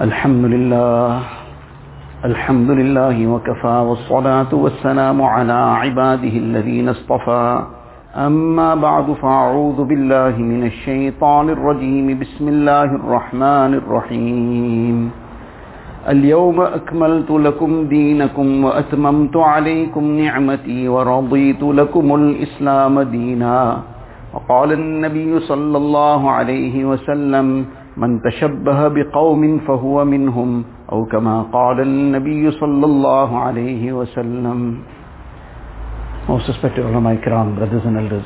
الحمد لله الحمد لله وكفى والصلاة والسلام على عباده الذين اصطفى. أما بعد فأعوذ بالله من الشيطان الرجيم. بسم الله الرحمن الرحيم. اليوم أكملت لكم دينكم وأتممت عليكم نعمتي ورضيت لكم الإسلام دينا. وقال النبي صلى الله عليه وسلم من تشبه بقوم فهو منهم أو كما قال النبي صلى الله عليه وسلم Most respected ulama ikram, brothers and elders.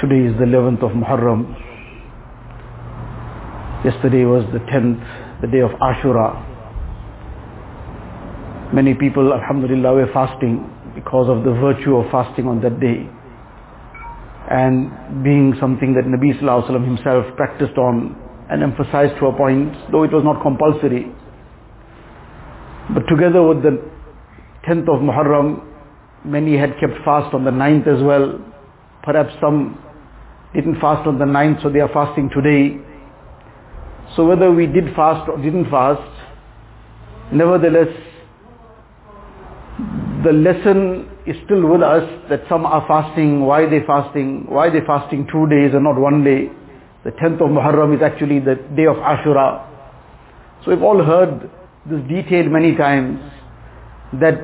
Today is the 11th of Muharram. Yesterday was the 10th, the day of Ashura. Many people, alhamdulillah, were fasting because of the virtue of fasting on that day. And being something that Nabi Sallallahu Alaihi Wasallam himself practiced on and emphasized to a point, though it was not compulsory. But together with the 10th of Muharram, many had kept fast on the 9th as well. Perhaps some didn't fast on the 9th, so they are fasting today. So whether we did fast or didn't fast, nevertheless, the lesson is still with us that some are fasting, why they fasting, why they fasting two days and not one day. The 10th of Muharram is actually the day of Ashura. So we've all heard this detail many times that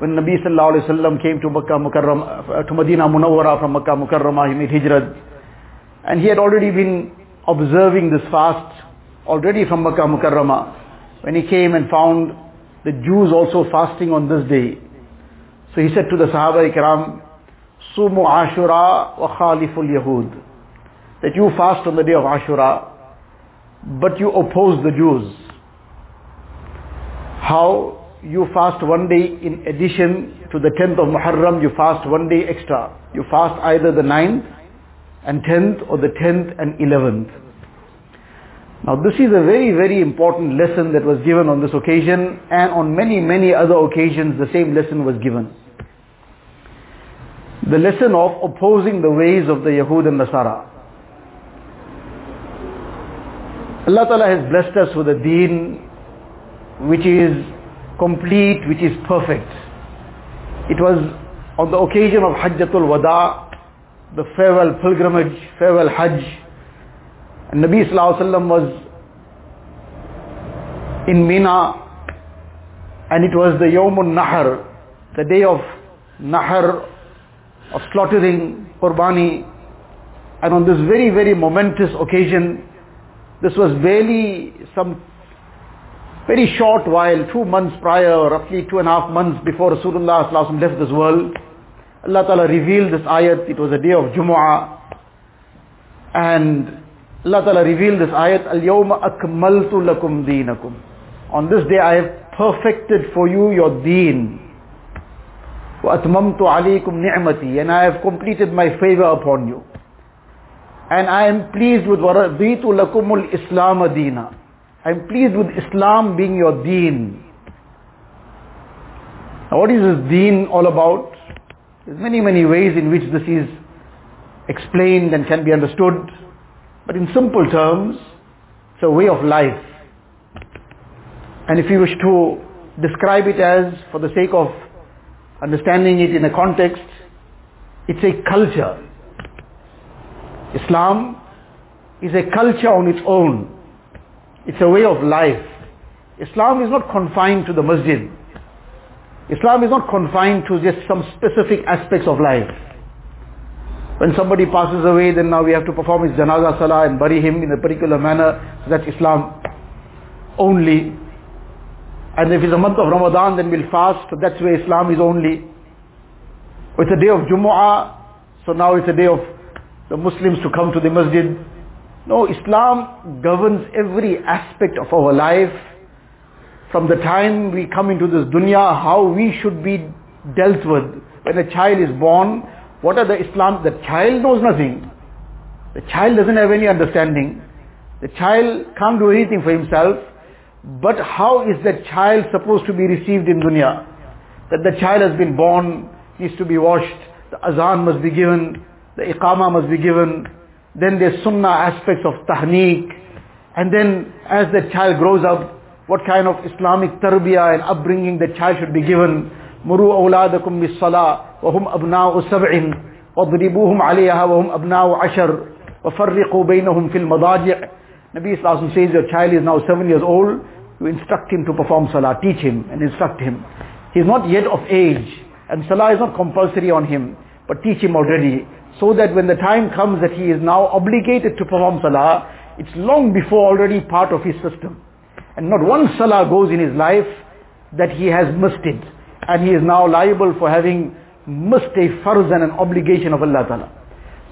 when Nabi sallallahu alaihi wasallam came to Makkah Mukarram, uh, to Medina Munawwara from Makkah Mukarramah, he made hijrah. And he had already been observing this fast already from Makkah Mukarramah when he came and found the Jews also fasting on this day. So he said to the Sahaba Ikram, Sumu Ashura wa Khaliful Yahud. That you fast on the day of Ashura, but you oppose the Jews. How? You fast one day in addition to the 10th of Muharram, you fast one day extra. You fast either the 9th and 10th or the 10th and 11th. Now this is a very, very important lesson that was given on this occasion and on many, many other occasions the same lesson was given. The lesson of opposing the ways of the Yahud and Nasara. Allah Ta'ala has blessed us with a deen which is complete, which is perfect. It was on the occasion of Hajjatul Wada, the farewell pilgrimage, farewell Hajj, and Nabi Sallallahu Alaihi Wasallam was in Mina and it was the Yawmun Nahar, the day of Nahar, of slaughtering Qurbani. And on this very, very momentous occasion, this was barely some very short while, two months prior, roughly two and a half months before Rasulullah Sallallahu left this world. Allah Ta'ala revealed this ayat, it was a day of Jumu'ah. And Allah Ta'ala revealed this ayat, Al-Yawma akmaltu lakum deenakum. On this day I have perfected for you your deen. وَأَتْمَمْتُ عَلَيْكُمْ نِعْمَتِي And I have completed my favor upon you. And I am pleased with وَرَضِيتُ لَكُمُ الْإِسْلَامَ دِينًا I am pleased with Islam being your deen. Now what is this deen all about? There's many, many ways in which this is explained and can be understood. But in simple terms, it's a way of life. And if you wish to describe it as, for the sake of understanding it in a context, it's a culture. Islam is a culture on its own. It's a way of life. Islam is not confined to the masjid. Islam is not confined to just some specific aspects of life. When somebody passes away, then now we have to perform his janaza salah and bury him in a particular manner. So that's Islam only. And if it's a month of Ramadan, then we'll fast. So that's where Islam is only. It's a day of Jumu'ah. So now it's a day of the Muslims to come to the masjid. No, Islam governs every aspect of our life. From the time we come into this dunya, how we should be dealt with. When a child is born, what are the Islam? The child knows nothing. The child doesn't have any understanding. The child can't do anything for himself. But how is that child supposed to be received in dunya? That the child has been born, needs to be washed, the azan must be given, the iqama must be given, then there's sunnah aspects of tahniq, And then as the child grows up, what kind of Islamic tarbiyah and upbringing the child should be given. مروا أولادكم بالصلاة وهم أبناء سبع واضربوهم عليها وهم أبناء عشر وفرقوا بينهم في المضاجع Nabi Islam says your child is now seven years old, you instruct him to perform salah, teach him and instruct him. He is not yet of age and salah is not compulsory on him, but teach him already so that when the time comes that he is now obligated to perform salah, it's long before already part of his system. And not one salah goes in his life that he has missed it. And he is now liable for having missed a farz and an obligation of Allah Ta'ala.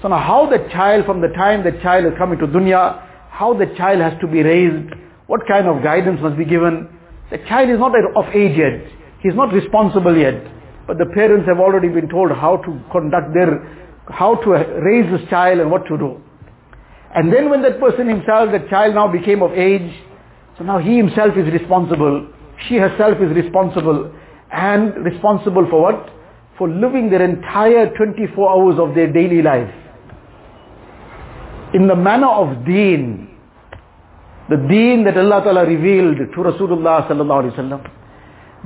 So now how the child, from the time the child is coming to dunya, how the child has to be raised, what kind of guidance must be given. The child is not of age yet. He is not responsible yet. But the parents have already been told how to conduct their, how to raise this child and what to do. And then when that person himself, that child now became of age, so now he himself is responsible. She herself is responsible. And responsible for what? For living their entire 24 hours of their daily life. In the manner of deen, the deen that Allah Ta'ala revealed to Rasulullah Sallallahu Alaihi Wasallam.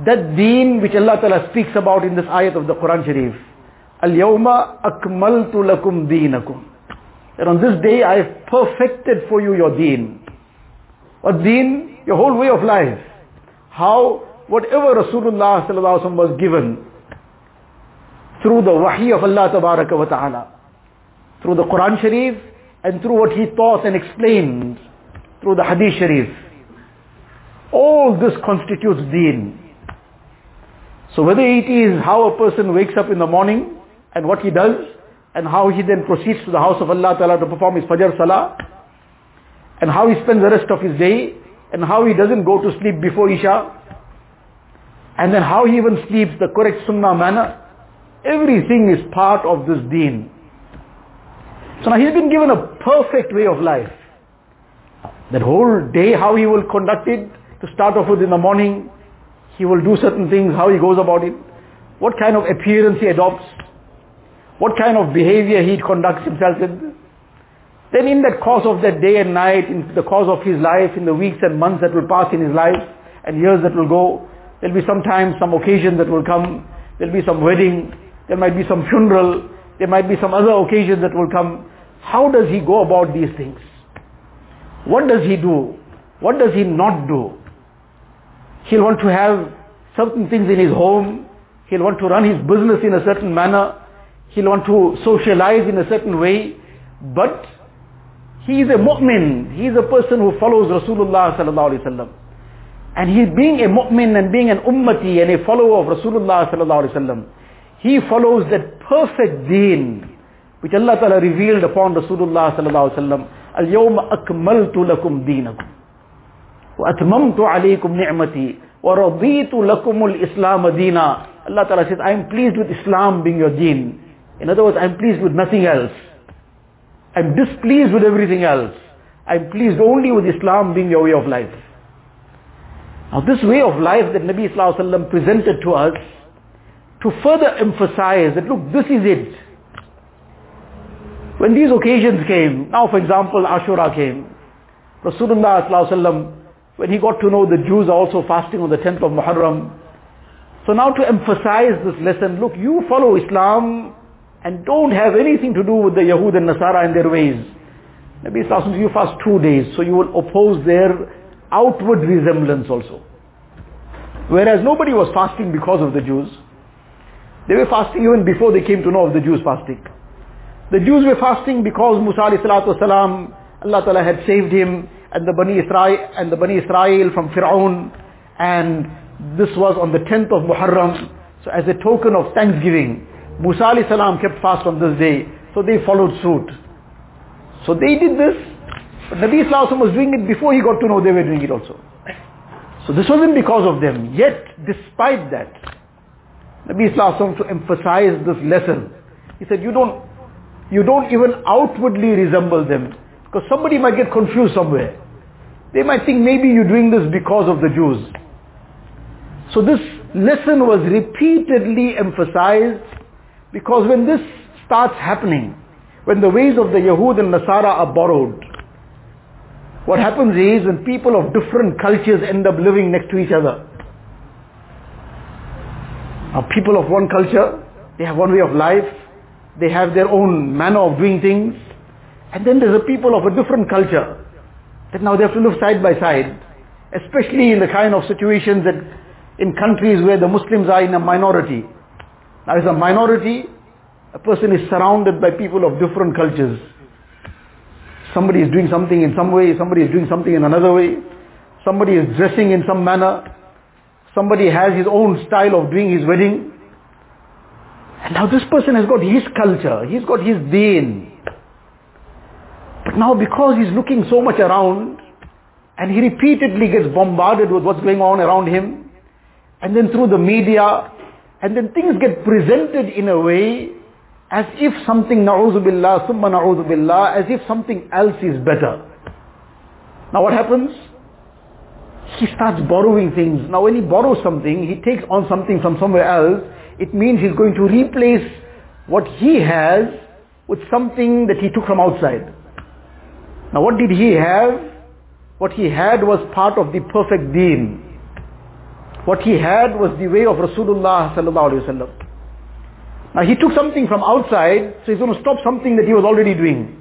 That deen which Allah Ta'ala speaks about in this ayat of the Quran Sharif. Al-yawma akmaltu lakum deenakum. That on this day I have perfected for you your deen. What deen? Your whole way of life. How, whatever Rasulullah was given through the wahi of Allah wa Ta'ala, through the Quran Sharif, and through what he taught and explained through the Hadith Sharif. All this constitutes deen. So whether it is how a person wakes up in the morning and what he does and how he then proceeds to the house of Allah Ta'ala to perform his Fajr Salah and how he spends the rest of his day and how he doesn't go to sleep before Isha and then how he even sleeps the correct Sunnah manner. Everything is part of this deen. So now he's been given a perfect way of life. That whole day, how he will conduct it, to start off with in the morning, he will do certain things, how he goes about it, what kind of appearance he adopts, what kind of behavior he conducts himself with. Then in that course of that day and night, in the course of his life, in the weeks and months that will pass in his life, and years that will go, there'll be sometimes some occasion that will come, there'll be some wedding, there might be some funeral, there might be some other occasions that will come. How does he go about these things? What does he do? What does he not do? He'll want to have certain things in his home. He'll want to run his business in a certain manner he'll want to socialize in a certain way, but he is a mu'min, he is a person who follows Rasulullah sallallahu alaihi wasallam. And he being a mu'min and being an ummati and a follower of Rasulullah sallallahu alaihi wasallam, he follows that perfect deen which Allah Ta'ala revealed upon Rasulullah sallallahu alaihi wasallam al-yawma akmaltu lakum deenakum wa atmamtu alaykum ni'mati wa raditu lakum al-deena, Allah Ta'ala says I am pleased with Islam being your deen. In other words, I am pleased with nothing else. I am displeased with everything else. I am pleased only with Islam being your way of life. Now this way of life that Nabi Wasallam presented to us, to further emphasize that look, this is it. When these occasions came, now for example Ashura came, Rasulullah Sallallahu when he got to know the Jews are also fasting on the 10th of Muharram, so now to emphasize this lesson, look, you follow Islam and don't have anything to do with the Yahud and Nasara and their ways. Nabi Sallallahu you fast two days, so you will oppose their outward resemblance also. Whereas nobody was fasting because of the Jews. They were fasting even before they came to know of the Jews fasting. The Jews were fasting because Musa والسلام, Allah Ta'ala had saved him and the Bani Israel and the Bani Israel from Fir'aun and this was on the 10th of Muharram. So as a token of thanksgiving, Musa salam kept fast on this day. So they followed suit. So they did this. But Nabi Islam was doing it before he got to know they were doing it also. So this wasn't because of them. Yet, despite that, Nabi Islam to emphasize this lesson, he said, you don't you don't even outwardly resemble them. Because somebody might get confused somewhere. They might think maybe you're doing this because of the Jews. So this lesson was repeatedly emphasized because when this starts happening, when the ways of the Yahud and Nasara are borrowed, What happens is when people of different cultures end up living next to each other. Now people of one culture, they have one way of life, they have their own manner of doing things, and then there's a people of a different culture that now they have to live side by side, especially in the kind of situations that in countries where the Muslims are in a minority. Now as a minority, a person is surrounded by people of different cultures. Somebody is doing something in some way, somebody is doing something in another way, somebody is dressing in some manner, somebody has his own style of doing his wedding. And now this person has got his culture, he's got his deen. But now because he's looking so much around, and he repeatedly gets bombarded with what's going on around him, and then through the media, and then things get presented in a way as if something, na'udhu billah, summa na'udhu billah, as if something else is better. Now what happens? He starts borrowing things. Now when he borrows something, he takes on something from somewhere else, it means he's going to replace what he has with something that he took from outside. Now what did he have? What he had was part of the perfect deen. What he had was the way of Rasulullah sallallahu wasallam. Now he took something from outside, so he's going to stop something that he was already doing.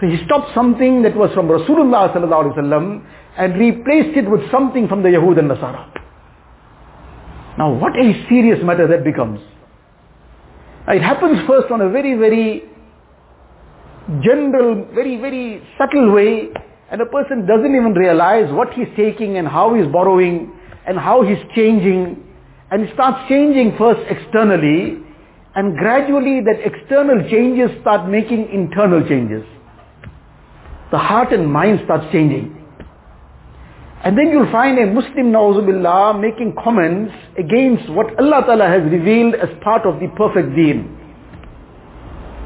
So he stopped something that was from Rasulullah sallallahu wasallam and replaced it with something from the Yahud and Nasara. Now what a serious matter that becomes. It happens first on a very, very general, very, very subtle way and a person doesn't even realize what he's taking and how he's borrowing and how he's changing and he starts changing first externally and gradually that external changes start making internal changes. The heart and mind starts changing. And then you'll find a Muslim na'uzubillah making comments against what Allah Ta'ala has revealed as part of the perfect deen.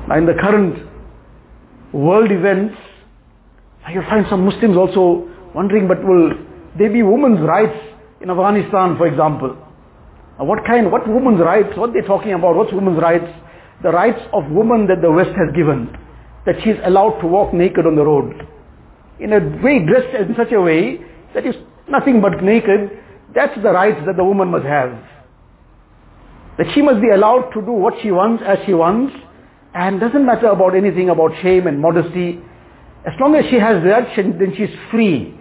Now in the current world events, you'll find some Muslims also wondering, but will there be women's rights in Afghanistan, for example? Uh, what kind, what women's rights, what they're talking about, what's women's rights? The rights of women that the West has given, that she's allowed to walk naked on the road. In a way, dressed in such a way that is nothing but naked, that's the rights that the woman must have. That she must be allowed to do what she wants as she wants, and doesn't matter about anything about shame and modesty. As long as she has that, then she's free.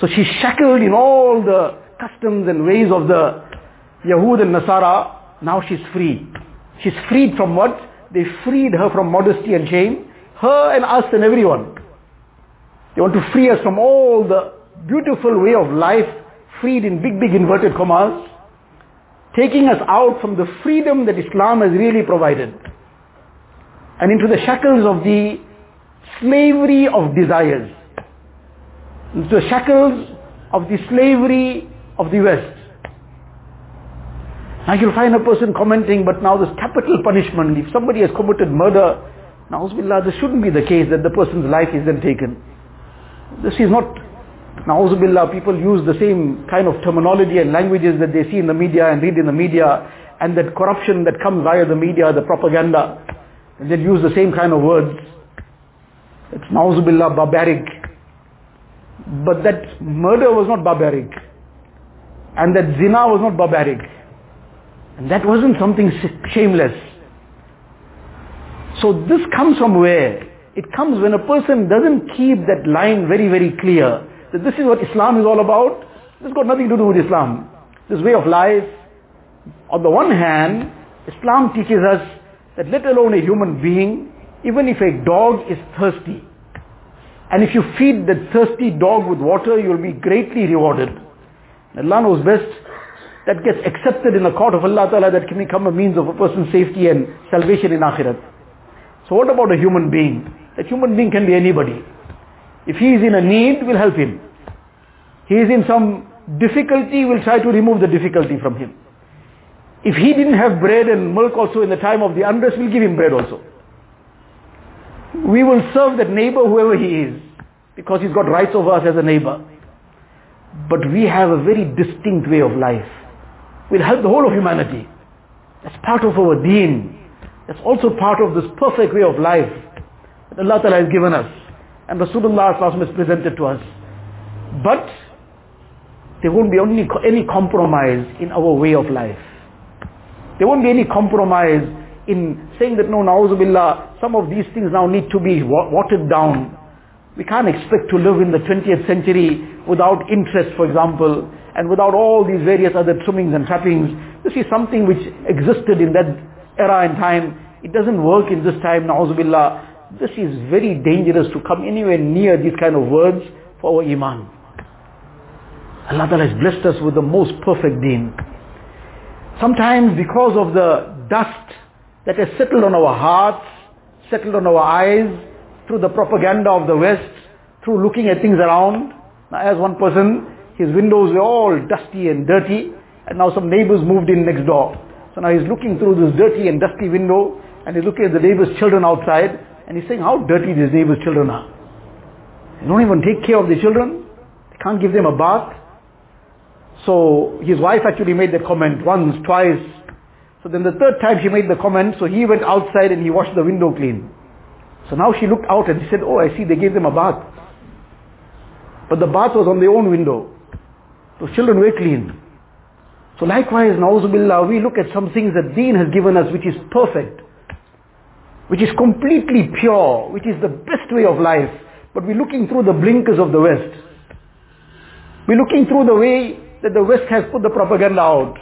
So she's shackled in all the customs and ways of the Yahud and Nasara. Now she's free. She's freed from what? They freed her from modesty and shame. Her and us and everyone. They want to free us from all the beautiful way of life, freed in big, big inverted commas, taking us out from the freedom that Islam has really provided and into the shackles of the slavery of desires, the shackles of the slavery of the West. Now you'll find a person commenting, but now this capital punishment, if somebody has committed murder, now this shouldn't be the case that the person's life is then taken. This is not, na'uzubillah, people use the same kind of terminology and languages that they see in the media and read in the media, and that corruption that comes via the media, the propaganda, and they use the same kind of words. It's na'uzubillah, barbaric. But that murder was not barbaric. And that zina was not barbaric. And that wasn't something shameless. So this comes from where? It comes when a person doesn't keep that line very, very clear. That this is what Islam is all about. This has got nothing to do with Islam. This way of life. On the one hand, Islam teaches us that let alone a human being, even if a dog is thirsty, and if you feed that thirsty dog with water, you will be greatly rewarded. Allah knows best. That gets accepted in the court of Allah Ta'ala that can become a means of a person's safety and salvation in Akhirat. So what about a human being? That human being can be anybody. If he is in a need, we'll help him. He is in some difficulty, we'll try to remove the difficulty from him. If he didn't have bread and milk also in the time of the unrest, we'll give him bread also. We will serve that neighbor whoever he is, because he's got rights over us as a neighbor. But we have a very distinct way of life. We'll help the whole of humanity. That's part of our deen. That's also part of this perfect way of life that Allah Ta'ala has given us. and Rasulullah is presented to us. But there won't be only any compromise in our way of life. There won't be any compromise in saying that no, na'uzubillah, some of these things now need to be watered down. We can't expect to live in the 20th century without interest, for example, and without all these various other trimmings and trappings. This is something which existed in that era and time. It doesn't work in this time, na'uzubillah. This is very dangerous to come anywhere near these kind of words for our iman. Allah Ta'ala has blessed us with the most perfect deen. Sometimes because of the dust that has settled on our hearts, settled on our eyes, through the propaganda of the West, through looking at things around. Now as one person, his windows were all dusty and dirty, and now some neighbors moved in next door. So now he's looking through this dirty and dusty window, and he's looking at the neighbor's children outside, and he's saying how dirty these neighbor's children are. They don't even take care of the children. They can't give them a bath. So his wife actually made the comment once, twice. So then the third time she made the comment, so he went outside and he washed the window clean. So now she looked out and she said, oh I see they gave them a bath. But the bath was on their own window. Those children were clean. So likewise, na'uzubillah, we look at some things that deen has given us which is perfect, which is completely pure, which is the best way of life. But we're looking through the blinkers of the West. We're looking through the way that the West has put the propaganda out.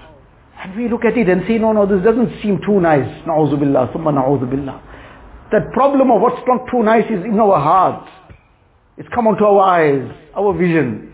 And we look at it and say, no, no, this doesn't seem too nice. Na'uzubillah, summa na'uzubillah. That problem of what's not too nice is in our heart. It's come onto our eyes, our vision.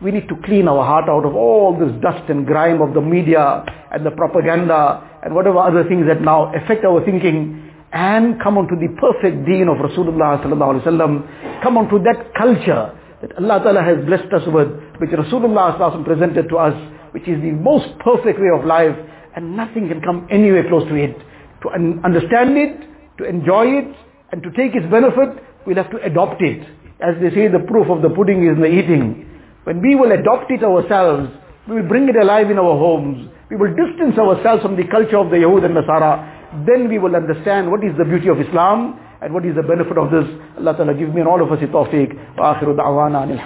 We need to clean our heart out of all this dust and grime of the media and the propaganda and whatever other things that now affect our thinking and come onto the perfect deen of Rasulullah sallallahu alaihi wasallam. Come onto that culture that Allah Ta'ala has blessed us with, which Rasulullah sallallahu presented to us, which is the most perfect way of life, and nothing can come anywhere close to it. To un- understand it, to enjoy it, and to take its benefit, we'll have to adopt it. As they say, the proof of the pudding is in the eating. When we will adopt it ourselves, we will bring it alive in our homes. We will distance ourselves from the culture of the Yahud and Nasara. Then we will understand what is the beauty of Islam and what is the benefit of this. Allah Ta'ala give me and all of us a tawfiq.